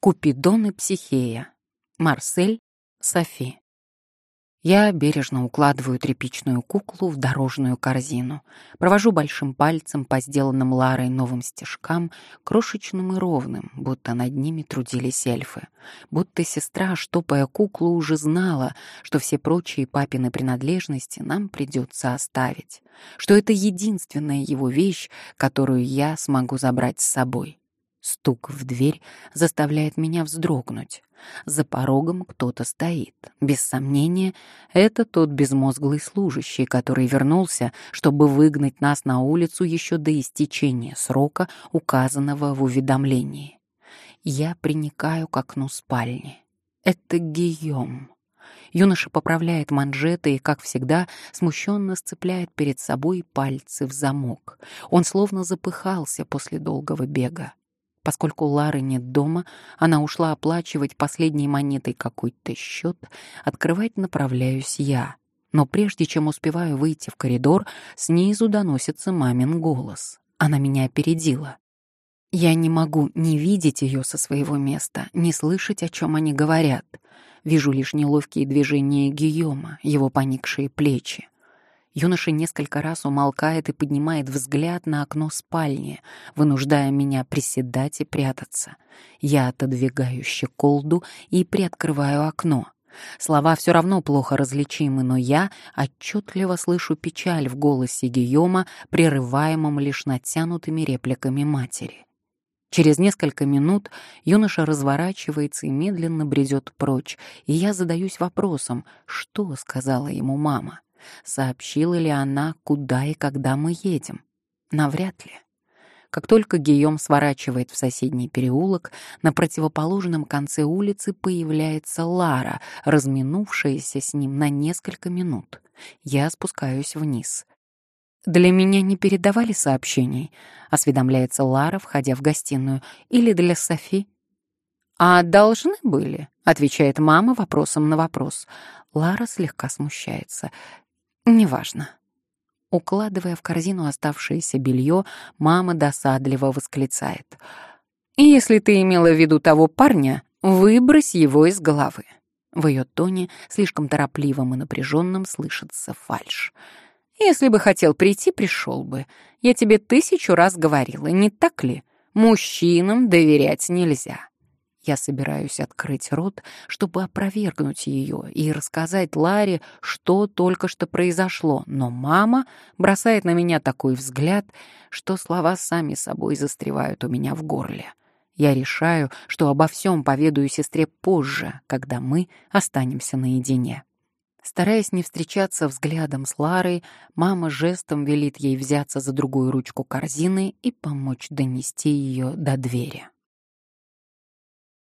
Купидон и Психея. Марсель, Софи. Я бережно укладываю тряпичную куклу в дорожную корзину, провожу большим пальцем по сделанным Ларой новым стежкам, крошечным и ровным, будто над ними трудились эльфы. Будто сестра, штопая куклу, уже знала, что все прочие папины принадлежности нам придется оставить, что это единственная его вещь, которую я смогу забрать с собой. Стук в дверь заставляет меня вздрогнуть. За порогом кто-то стоит. Без сомнения, это тот безмозглый служащий, который вернулся, чтобы выгнать нас на улицу еще до истечения срока, указанного в уведомлении. Я приникаю к окну спальни. Это Гийом. Юноша поправляет манжеты и, как всегда, смущенно сцепляет перед собой пальцы в замок. Он словно запыхался после долгого бега. Поскольку Лары нет дома, она ушла оплачивать последней монетой какой-то счет, открывать направляюсь я. Но прежде чем успеваю выйти в коридор, снизу доносится мамин голос. Она меня опередила. Я не могу ни видеть ее со своего места, ни слышать, о чем они говорят. Вижу лишь неловкие движения Гийома, его поникшие плечи. Юноша несколько раз умолкает и поднимает взгляд на окно спальни, вынуждая меня приседать и прятаться. Я отодвигаю щеколду и приоткрываю окно. Слова все равно плохо различимы, но я отчетливо слышу печаль в голосе Гийома, прерываемом лишь натянутыми репликами матери. Через несколько минут юноша разворачивается и медленно бредет прочь, и я задаюсь вопросом, что сказала ему мама. Сообщила ли она, куда и когда мы едем? Навряд ли. Как только Гийом сворачивает в соседний переулок, на противоположном конце улицы появляется Лара, разминувшаяся с ним на несколько минут. Я спускаюсь вниз. «Для меня не передавали сообщений?» — осведомляется Лара, входя в гостиную. «Или для Софи?» «А должны были?» — отвечает мама вопросом на вопрос. Лара слегка смущается. Неважно. Укладывая в корзину оставшееся белье, мама досадливо восклицает. «Если ты имела в виду того парня, выбрось его из головы». В ее тоне, слишком торопливым и напряженным, слышится фальшь. «Если бы хотел прийти, пришел бы. Я тебе тысячу раз говорила, не так ли? Мужчинам доверять нельзя. Я собираюсь открыть рот, чтобы опровергнуть ее и рассказать Ларе, что только что произошло, но мама бросает на меня такой взгляд, что слова сами собой застревают у меня в горле. Я решаю, что обо всем поведаю сестре позже, когда мы останемся наедине. Стараясь не встречаться взглядом с Ларой, мама жестом велит ей взяться за другую ручку корзины и помочь донести ее до двери.